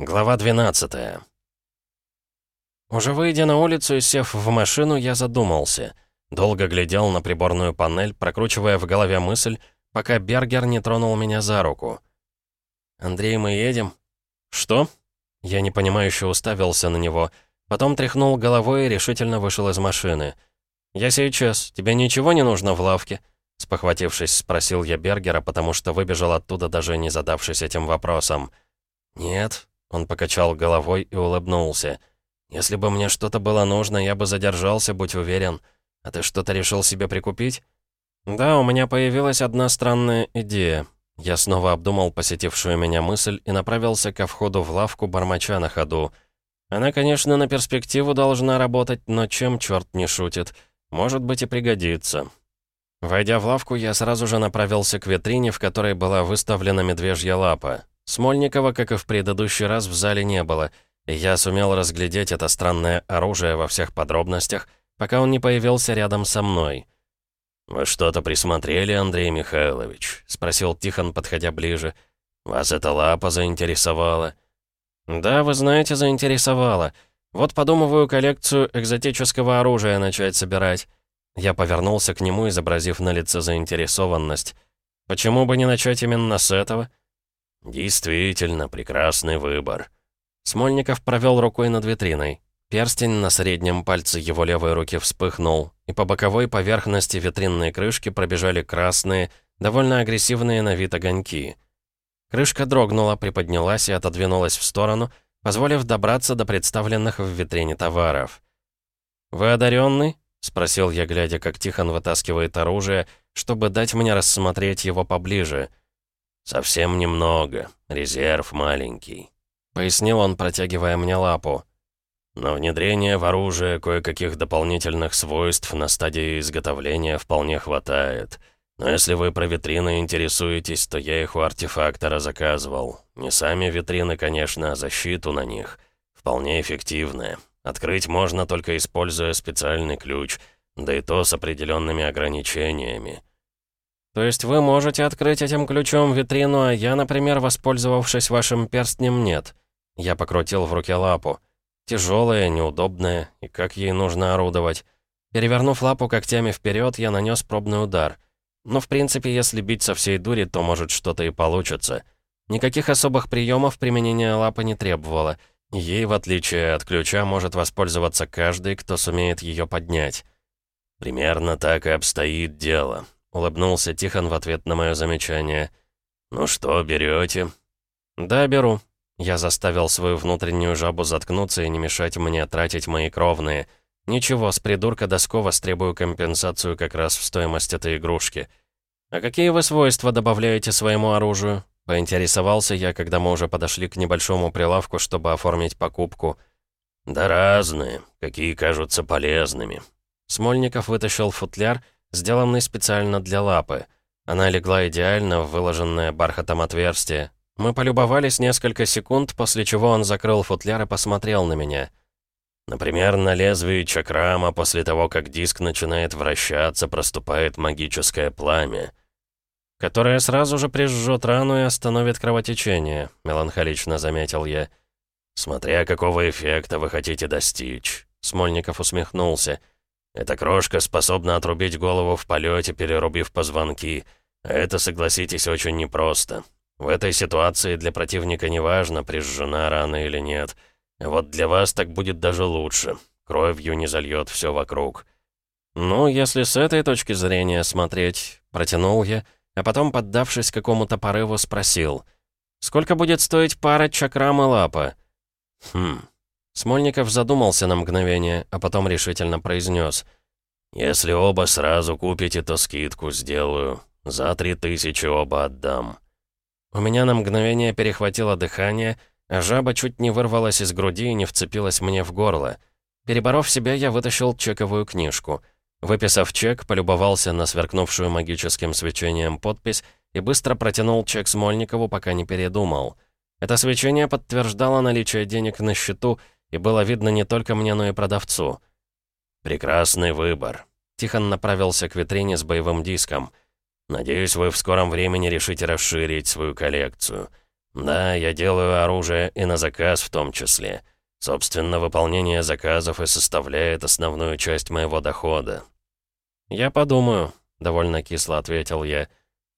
Глава 12 Уже выйдя на улицу и сев в машину, я задумался. Долго глядел на приборную панель, прокручивая в голове мысль, пока Бергер не тронул меня за руку. «Андрей, мы едем?» «Что?» Я непонимающе уставился на него, потом тряхнул головой и решительно вышел из машины. «Я сейчас. Тебе ничего не нужно в лавке?» Спохватившись, спросил я Бергера, потому что выбежал оттуда, даже не задавшись этим вопросом. «Нет», — он покачал головой и улыбнулся. «Если бы мне что-то было нужно, я бы задержался, будь уверен. А ты что-то решил себе прикупить?» «Да, у меня появилась одна странная идея». Я снова обдумал посетившую меня мысль и направился ко входу в лавку, бормоча на ходу. Она, конечно, на перспективу должна работать, но чем черт не шутит. Может быть и пригодится. Войдя в лавку, я сразу же направился к витрине, в которой была выставлена медвежья лапа. Смольникова, как и в предыдущий раз, в зале не было, и я сумел разглядеть это странное оружие во всех подробностях, пока он не появился рядом со мной. «Вы что-то присмотрели, Андрей Михайлович?» — спросил Тихон, подходя ближе. «Вас эта лапа заинтересовала?» «Да, вы знаете, заинтересовала. Вот подумываю коллекцию экзотического оружия начать собирать». Я повернулся к нему, изобразив на лице заинтересованность. «Почему бы не начать именно с этого?» «Действительно, прекрасный выбор». Смольников провел рукой над витриной. Перстень на среднем пальце его левой руки вспыхнул, и по боковой поверхности витринной крышки пробежали красные, довольно агрессивные на вид огоньки. Крышка дрогнула, приподнялась и отодвинулась в сторону, позволив добраться до представленных в витрине товаров. «Вы одаренный?» — спросил я, глядя, как Тихон вытаскивает оружие, чтобы дать мне рассмотреть его поближе. «Совсем немного. Резерв маленький», — пояснил он, протягивая мне лапу. «Но внедрение в оружие кое-каких дополнительных свойств на стадии изготовления вполне хватает. Но если вы про витрины интересуетесь, то я их у артефактора заказывал. Не сами витрины, конечно, а защиту на них. Вполне эффективная. Открыть можно только используя специальный ключ, да и то с определенными ограничениями. То есть вы можете открыть этим ключом витрину, а я, например, воспользовавшись вашим перстнем, нет. Я покрутил в руке лапу. Тяжелая, неудобная, и как ей нужно орудовать. Перевернув лапу когтями вперед, я нанес пробный удар. Но в принципе, если бить со всей дури, то может что-то и получится. Никаких особых приемов применения лапы не требовало — Ей, в отличие от ключа, может воспользоваться каждый, кто сумеет ее поднять. «Примерно так и обстоит дело», — улыбнулся Тихон в ответ на мое замечание. «Ну что, берете?» «Да, беру». Я заставил свою внутреннюю жабу заткнуться и не мешать мне тратить мои кровные. Ничего, с придурка Доскова стребую компенсацию как раз в стоимость этой игрушки. «А какие вы свойства добавляете своему оружию?» Поинтересовался я, когда мы уже подошли к небольшому прилавку, чтобы оформить покупку. «Да разные, какие кажутся полезными». Смольников вытащил футляр, сделанный специально для лапы. Она легла идеально в выложенное бархатом отверстие. Мы полюбовались несколько секунд, после чего он закрыл футляр и посмотрел на меня. Например, на лезвии чакрама после того, как диск начинает вращаться, проступает магическое пламя которая сразу же прижжет рану и остановит кровотечение», — меланхолично заметил я. «Смотря какого эффекта вы хотите достичь», — Смольников усмехнулся. «Эта крошка способна отрубить голову в полете, перерубив позвонки, а это, согласитесь, очень непросто. В этой ситуации для противника неважно, прижжена рана или нет. Вот для вас так будет даже лучше. Кровью не зальет все вокруг». «Ну, если с этой точки зрения смотреть», — протянул я, — а потом, поддавшись какому-то порыву, спросил. «Сколько будет стоить пара чакрам и лапа?» «Хм...» Смольников задумался на мгновение, а потом решительно произнес. «Если оба сразу купите, то скидку сделаю. За три тысячи оба отдам». У меня на мгновение перехватило дыхание, а жаба чуть не вырвалась из груди и не вцепилась мне в горло. Переборов себя, я вытащил чековую книжку — Выписав чек, полюбовался на сверкнувшую магическим свечением подпись и быстро протянул чек Смольникову, пока не передумал. Это свечение подтверждало наличие денег на счету, и было видно не только мне, но и продавцу. «Прекрасный выбор». Тихон направился к витрине с боевым диском. «Надеюсь, вы в скором времени решите расширить свою коллекцию. «Да, я делаю оружие и на заказ в том числе. Собственно, выполнение заказов и составляет основную часть моего дохода». «Я подумаю», — довольно кисло ответил я.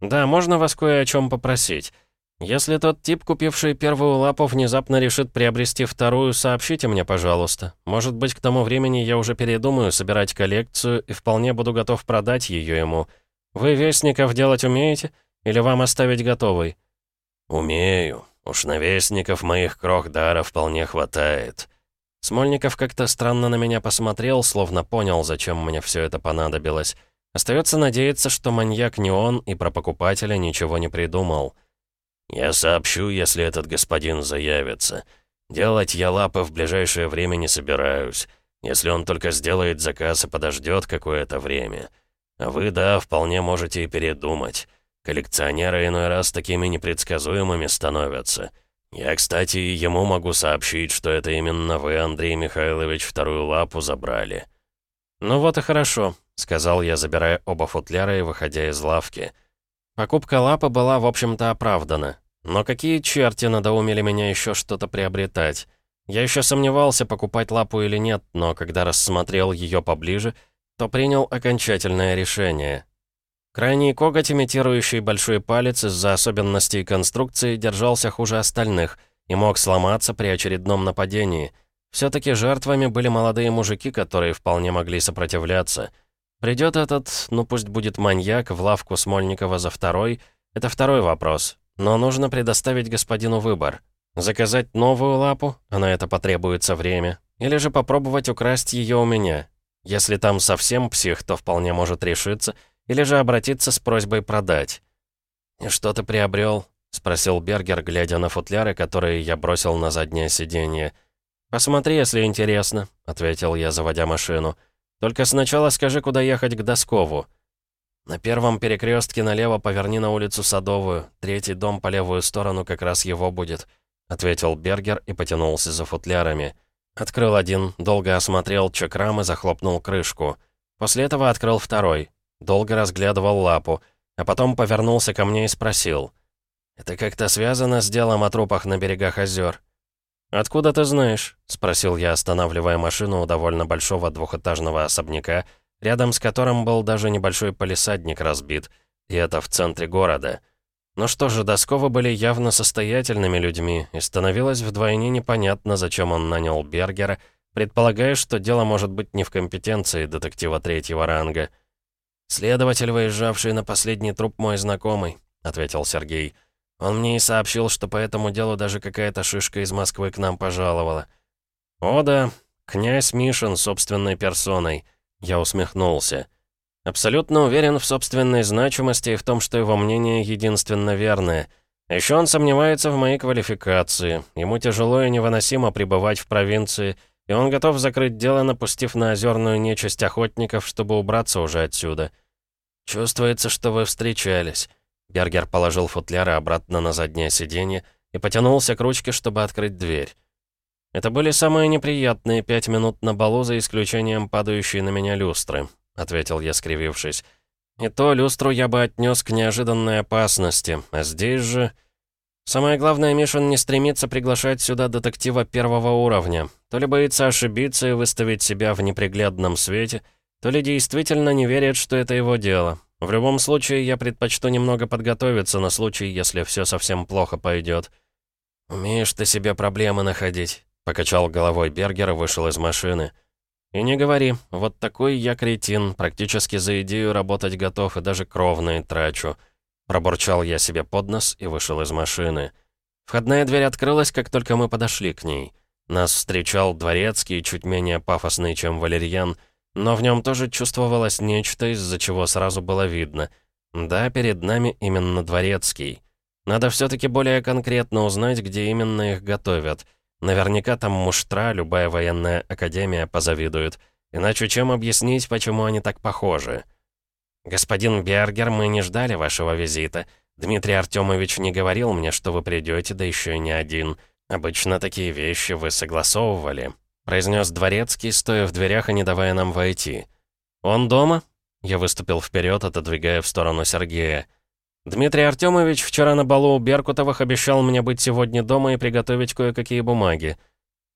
«Да, можно вас кое о чем попросить. Если тот тип, купивший первую лапу, внезапно решит приобрести вторую, сообщите мне, пожалуйста. Может быть, к тому времени я уже передумаю собирать коллекцию и вполне буду готов продать ее ему. Вы вестников делать умеете? Или вам оставить готовый?» «Умею. Уж на вестников моих крох дара вполне хватает». Смольников как-то странно на меня посмотрел, словно понял, зачем мне все это понадобилось. Остается надеяться, что маньяк не он и про покупателя ничего не придумал. «Я сообщу, если этот господин заявится. Делать я лапы в ближайшее время не собираюсь, если он только сделает заказ и подождет какое-то время. А вы, да, вполне можете и передумать. Коллекционеры иной раз такими непредсказуемыми становятся. Я, кстати, ему могу сообщить, что это именно вы, Андрей Михайлович, вторую лапу забрали». «Ну вот и хорошо», — сказал я, забирая оба футляра и выходя из лавки. Покупка лапы была, в общем-то, оправдана. Но какие черти надоумели меня еще что-то приобретать? Я еще сомневался, покупать лапу или нет, но когда рассмотрел ее поближе, то принял окончательное решение. Крайний коготь, имитирующий большой палец из-за особенностей конструкции, держался хуже остальных и мог сломаться при очередном нападении. Все-таки жертвами были молодые мужики, которые вполне могли сопротивляться — Придет этот, ну пусть будет маньяк, в лавку Смольникова за второй, это второй вопрос. Но нужно предоставить господину выбор. Заказать новую лапу, а на это потребуется время, или же попробовать украсть ее у меня. Если там совсем псих, то вполне может решиться, или же обратиться с просьбой продать. «И что ты приобрел?» — спросил Бергер, глядя на футляры, которые я бросил на заднее сиденье. «Посмотри, если интересно», — ответил я, заводя машину. Только сначала скажи, куда ехать к Доскову». «На первом перекрестке налево поверни на улицу Садовую. Третий дом по левую сторону как раз его будет», — ответил Бергер и потянулся за футлярами. Открыл один, долго осмотрел чакрам и захлопнул крышку. После этого открыл второй. Долго разглядывал лапу, а потом повернулся ко мне и спросил. «Это как-то связано с делом о трупах на берегах озер?» «Откуда ты знаешь?» — спросил я, останавливая машину у довольно большого двухэтажного особняка, рядом с которым был даже небольшой палисадник разбит, и это в центре города. Ну что же, Досковы были явно состоятельными людьми, и становилось вдвойне непонятно, зачем он нанял Бергера, предполагая, что дело может быть не в компетенции детектива третьего ранга. «Следователь, выезжавший на последний труп, мой знакомый», — ответил Сергей. Он мне и сообщил, что по этому делу даже какая-то шишка из Москвы к нам пожаловала. «О да, князь Мишин собственной персоной», — я усмехнулся. Абсолютно уверен в собственной значимости и в том, что его мнение единственно верное. Еще он сомневается в моей квалификации. Ему тяжело и невыносимо пребывать в провинции, и он готов закрыть дело, напустив на озерную нечисть охотников, чтобы убраться уже отсюда. Чувствуется, что вы встречались. Бергер положил футляры обратно на заднее сиденье и потянулся к ручке, чтобы открыть дверь. «Это были самые неприятные пять минут на балу, за исключением падающей на меня люстры», — ответил я, скривившись. «И то люстру я бы отнес к неожиданной опасности, а здесь же...» «Самое главное, Мишин не стремится приглашать сюда детектива первого уровня. То ли боится ошибиться и выставить себя в неприглядном свете, то ли действительно не верит, что это его дело. В любом случае, я предпочту немного подготовиться на случай, если все совсем плохо пойдет. «Умеешь ты себе проблемы находить», — покачал головой Бергер и вышел из машины. «И не говори, вот такой я кретин, практически за идею работать готов и даже кровные трачу». Пробурчал я себе под нос и вышел из машины. Входная дверь открылась, как только мы подошли к ней. Нас встречал дворецкий, чуть менее пафосный, чем валерьян, но в нем тоже чувствовалось нечто, из-за чего сразу было видно. Да, перед нами именно дворецкий. Надо все-таки более конкретно узнать, где именно их готовят. Наверняка там муштра, любая военная академия позавидует. Иначе чем объяснить, почему они так похожи? «Господин Бергер, мы не ждали вашего визита. Дмитрий Артемович не говорил мне, что вы придете, да еще и не один. Обычно такие вещи вы согласовывали» произнес дворецкий, стоя в дверях и не давая нам войти. «Он дома?» Я выступил вперед, отодвигая в сторону Сергея. Дмитрий Артемович вчера на балу у Беркутовых обещал мне быть сегодня дома и приготовить кое-какие бумаги.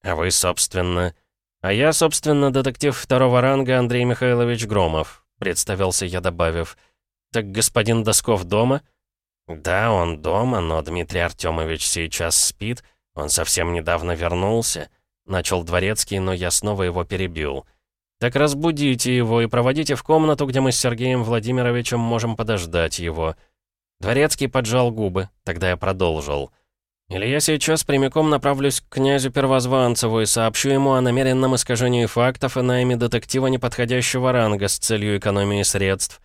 А вы, собственно... А я, собственно, детектив второго ранга Андрей Михайлович Громов, представился я, добавив. Так господин Досков дома? Да, он дома, но Дмитрий Артемович сейчас спит, он совсем недавно вернулся. Начал дворецкий, но я снова его перебил. «Так разбудите его и проводите в комнату, где мы с Сергеем Владимировичем можем подождать его». Дворецкий поджал губы, тогда я продолжил. «Или я сейчас прямиком направлюсь к князю Первозванцеву и сообщу ему о намеренном искажении фактов и найме детектива неподходящего ранга с целью экономии средств».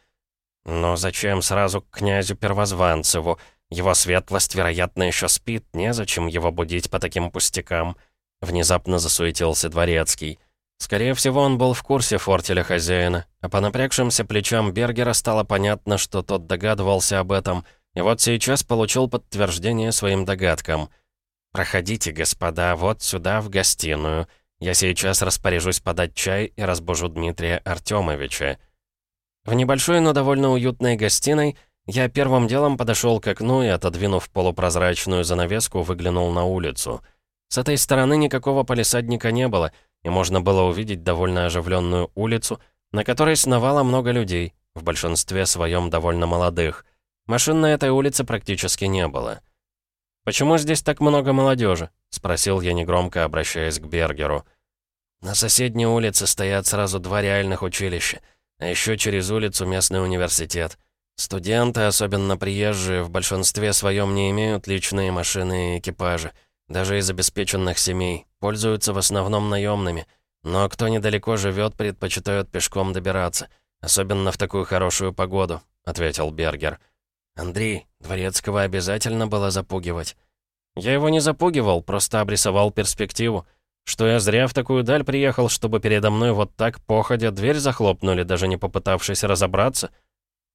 «Но зачем сразу к князю Первозванцеву? Его светлость, вероятно, еще спит, незачем его будить по таким пустякам». Внезапно засуетился Дворецкий. Скорее всего, он был в курсе фортеля хозяина, а по напрягшимся плечам Бергера стало понятно, что тот догадывался об этом, и вот сейчас получил подтверждение своим догадкам. «Проходите, господа, вот сюда, в гостиную. Я сейчас распоряжусь подать чай и разбужу Дмитрия Артемовича». В небольшой, но довольно уютной гостиной я первым делом подошел к окну и, отодвинув полупрозрачную занавеску, выглянул на улицу. С этой стороны никакого полисадника не было — и можно было увидеть довольно оживленную улицу, на которой сновало много людей, в большинстве своем довольно молодых. Машин на этой улице практически не было. «Почему здесь так много молодежи?» — спросил я негромко, обращаясь к Бергеру. «На соседней улице стоят сразу два реальных училища, а еще через улицу местный университет. Студенты, особенно приезжие, в большинстве своем не имеют личные машины и экипажи, даже из обеспеченных семей, пользуются в основном наемными, но кто недалеко живет, предпочитают пешком добираться, особенно в такую хорошую погоду», — ответил Бергер. «Андрей, Дворецкого обязательно было запугивать». «Я его не запугивал, просто обрисовал перспективу. Что я зря в такую даль приехал, чтобы передо мной вот так, походя, дверь захлопнули, даже не попытавшись разобраться».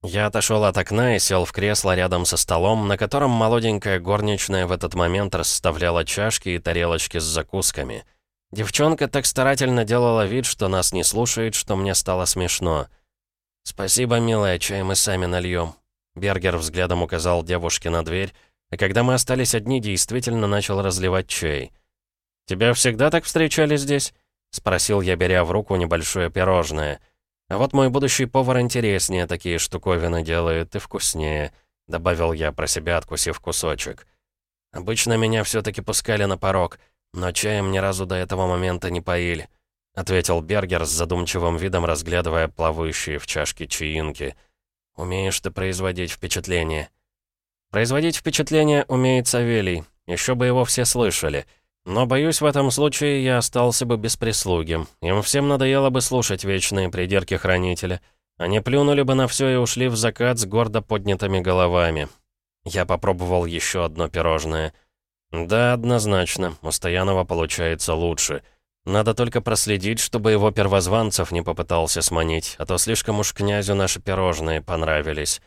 Я отошел от окна и сел в кресло рядом со столом, на котором молоденькая горничная в этот момент расставляла чашки и тарелочки с закусками. Девчонка так старательно делала вид, что нас не слушает, что мне стало смешно. «Спасибо, милая, чай мы сами нальем». Бергер взглядом указал девушке на дверь, а когда мы остались одни, действительно начал разливать чай. «Тебя всегда так встречали здесь?» — спросил я, беря в руку небольшое пирожное — а вот мой будущий повар интереснее такие штуковины делает и вкуснее», — добавил я про себя, откусив кусочек. «Обычно меня все-таки пускали на порог, но чаем ни разу до этого момента не поили», — ответил Бергер с задумчивым видом, разглядывая плавающие в чашке чаинки. «Умеешь ты производить впечатление». «Производить впечатление умеет Савелий, еще бы его все слышали». Но, боюсь, в этом случае я остался бы без прислуги. Им всем надоело бы слушать вечные придирки хранителя. Они плюнули бы на все и ушли в закат с гордо поднятыми головами. Я попробовал еще одно пирожное. Да, однозначно, у Стоянова получается лучше. Надо только проследить, чтобы его первозванцев не попытался сманить, а то слишком уж князю наши пирожные понравились.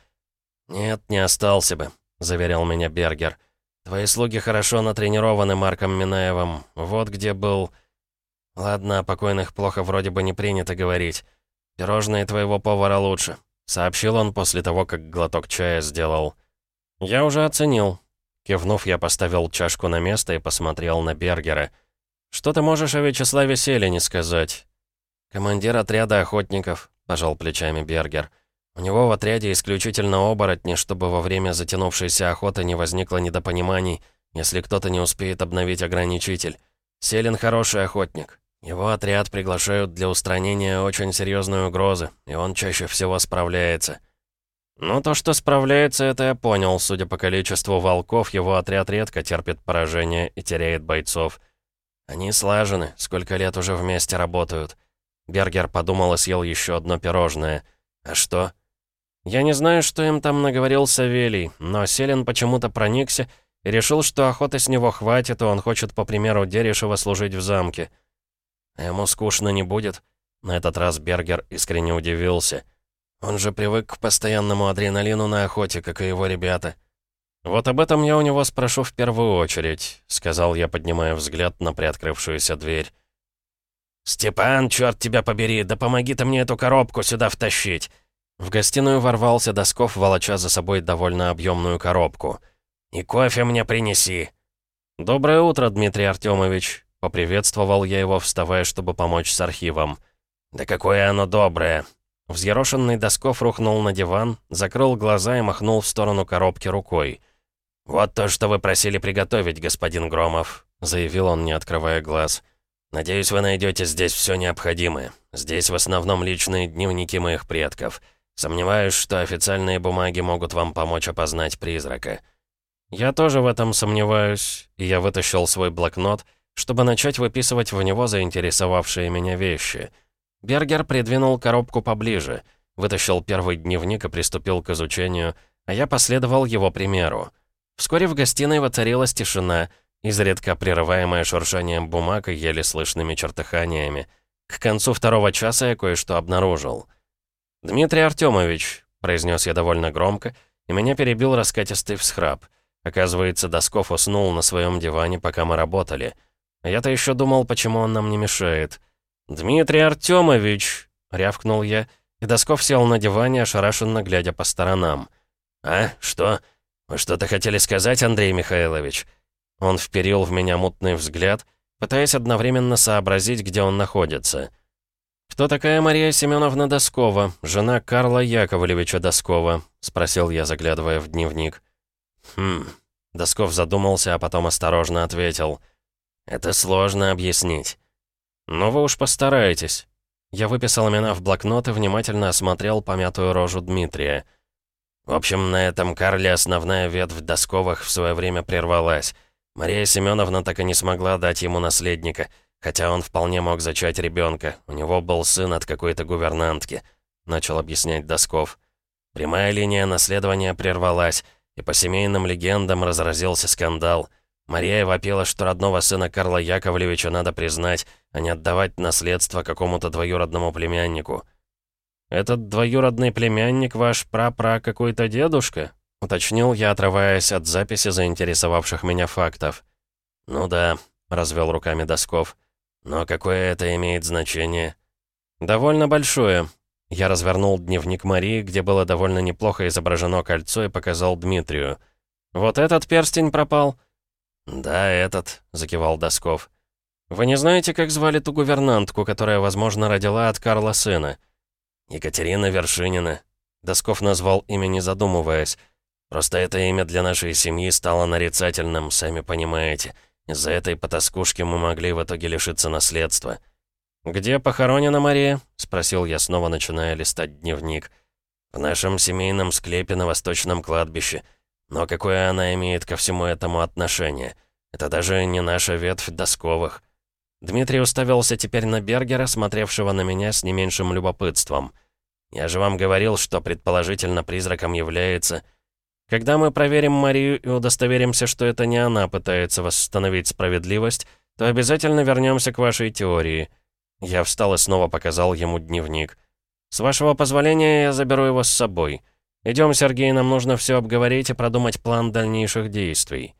«Нет, не остался бы», — заверял меня Бергер. Твои слуги хорошо натренированы Марком Минаевым. Вот где был... Ладно, о покойных плохо вроде бы не принято говорить. Пирожные твоего повара лучше. Сообщил он после того, как глоток чая сделал. Я уже оценил. Кивнув, я поставил чашку на место и посмотрел на Бергера. «Что ты можешь о Вячеславе Селине сказать?» «Командир отряда охотников», — пожал плечами Бергер. У него в отряде исключительно оборотни, чтобы во время затянувшейся охоты не возникло недопониманий, если кто-то не успеет обновить ограничитель. Селин хороший охотник. Его отряд приглашают для устранения очень серьезной угрозы, и он чаще всего справляется. Ну, то, что справляется, это я понял. Судя по количеству волков, его отряд редко терпит поражение и теряет бойцов. Они слажены, сколько лет уже вместе работают. Бергер подумал и съел еще одно пирожное. А что? Я не знаю, что им там наговорил Савелий, но Селин почему-то проникся и решил, что охоты с него хватит, и он хочет, по примеру Дерешева, служить в замке. ему скучно не будет. На этот раз Бергер искренне удивился. Он же привык к постоянному адреналину на охоте, как и его ребята. «Вот об этом я у него спрошу в первую очередь», — сказал я, поднимая взгляд на приоткрывшуюся дверь. «Степан, черт тебя побери, да помоги ты мне эту коробку сюда втащить!» В гостиную ворвался Досков, волоча за собой довольно объемную коробку. «И кофе мне принеси!» «Доброе утро, Дмитрий Артемович!» Поприветствовал я его, вставая, чтобы помочь с архивом. «Да какое оно доброе!» Взъерошенный Досков рухнул на диван, закрыл глаза и махнул в сторону коробки рукой. «Вот то, что вы просили приготовить, господин Громов», — заявил он, не открывая глаз. «Надеюсь, вы найдете здесь все необходимое. Здесь в основном личные дневники моих предков. Сомневаюсь, что официальные бумаги могут вам помочь опознать призрака». «Я тоже в этом сомневаюсь», и я вытащил свой блокнот, чтобы начать выписывать в него заинтересовавшие меня вещи. Бергер придвинул коробку поближе, вытащил первый дневник и приступил к изучению, а я последовал его примеру. Вскоре в гостиной воцарилась тишина, изредка прерываемая шуршанием бумаг и еле слышными чертыханиями. К концу второго часа я кое-что обнаружил. «Дмитрий Артемович», — произнес я довольно громко, и меня перебил раскатистый всхрап. Оказывается, Досков уснул на своем диване, пока мы работали. А я-то еще думал, почему он нам не мешает. «Дмитрий Артемович!» — рявкнул я, и Досков сел на диване, ошарашенно глядя по сторонам. «А? Что?» «Вы что-то хотели сказать, Андрей Михайлович?» Он вперил в меня мутный взгляд, пытаясь одновременно сообразить, где он находится. «Кто такая Мария Семеновна Доскова, жена Карла Яковлевича Доскова?» — спросил я, заглядывая в дневник. «Хм...» — Досков задумался, а потом осторожно ответил. «Это сложно объяснить». «Ну вы уж постарайтесь». Я выписал имена в блокнот и внимательно осмотрел помятую рожу Дмитрия. В общем, на этом Карле основная ветвь Досковых в свое время прервалась. Мария Семеновна так и не смогла дать ему наследника, хотя он вполне мог зачать ребенка. У него был сын от какой-то гувернантки, начал объяснять Досков. Прямая линия наследования прервалась, и по семейным легендам разразился скандал. Мария вопила, что родного сына Карла Яковлевича надо признать, а не отдавать наследство какому-то двоюродному племяннику. «Этот двоюродный племянник ваш прапра какой-то дедушка?» — уточнил я, отрываясь от записи заинтересовавших меня фактов. «Ну да», — развел руками Досков. «Но какое это имеет значение?» «Довольно большое». Я развернул дневник Марии, где было довольно неплохо изображено кольцо, и показал Дмитрию. «Вот этот перстень пропал?» «Да, этот», — закивал Досков. «Вы не знаете, как звали ту гувернантку, которая, возможно, родила от Карла сына?» «Екатерина Вершинина». Досков назвал имя, не задумываясь. «Просто это имя для нашей семьи стало нарицательным, сами понимаете. Из-за этой потаскушки мы могли в итоге лишиться наследства». «Где похоронена Мария?» — спросил я, снова начиная листать дневник. «В нашем семейном склепе на восточном кладбище. Но какое она имеет ко всему этому отношение? Это даже не наша ветвь Досковых». Дмитрий уставился теперь на Бергера, смотревшего на меня с не меньшим любопытством. «Я же вам говорил, что предположительно призраком является...» «Когда мы проверим Марию и удостоверимся, что это не она пытается восстановить справедливость, то обязательно вернемся к вашей теории». Я встал и снова показал ему дневник. «С вашего позволения я заберу его с собой. Идем, Сергей, нам нужно все обговорить и продумать план дальнейших действий».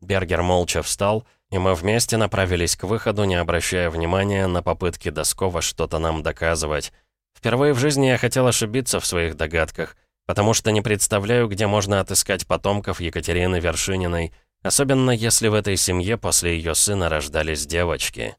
Бергер молча встал и мы вместе направились к выходу, не обращая внимания на попытки Доскова что-то нам доказывать. Впервые в жизни я хотел ошибиться в своих догадках, потому что не представляю, где можно отыскать потомков Екатерины Вершининой, особенно если в этой семье после ее сына рождались девочки.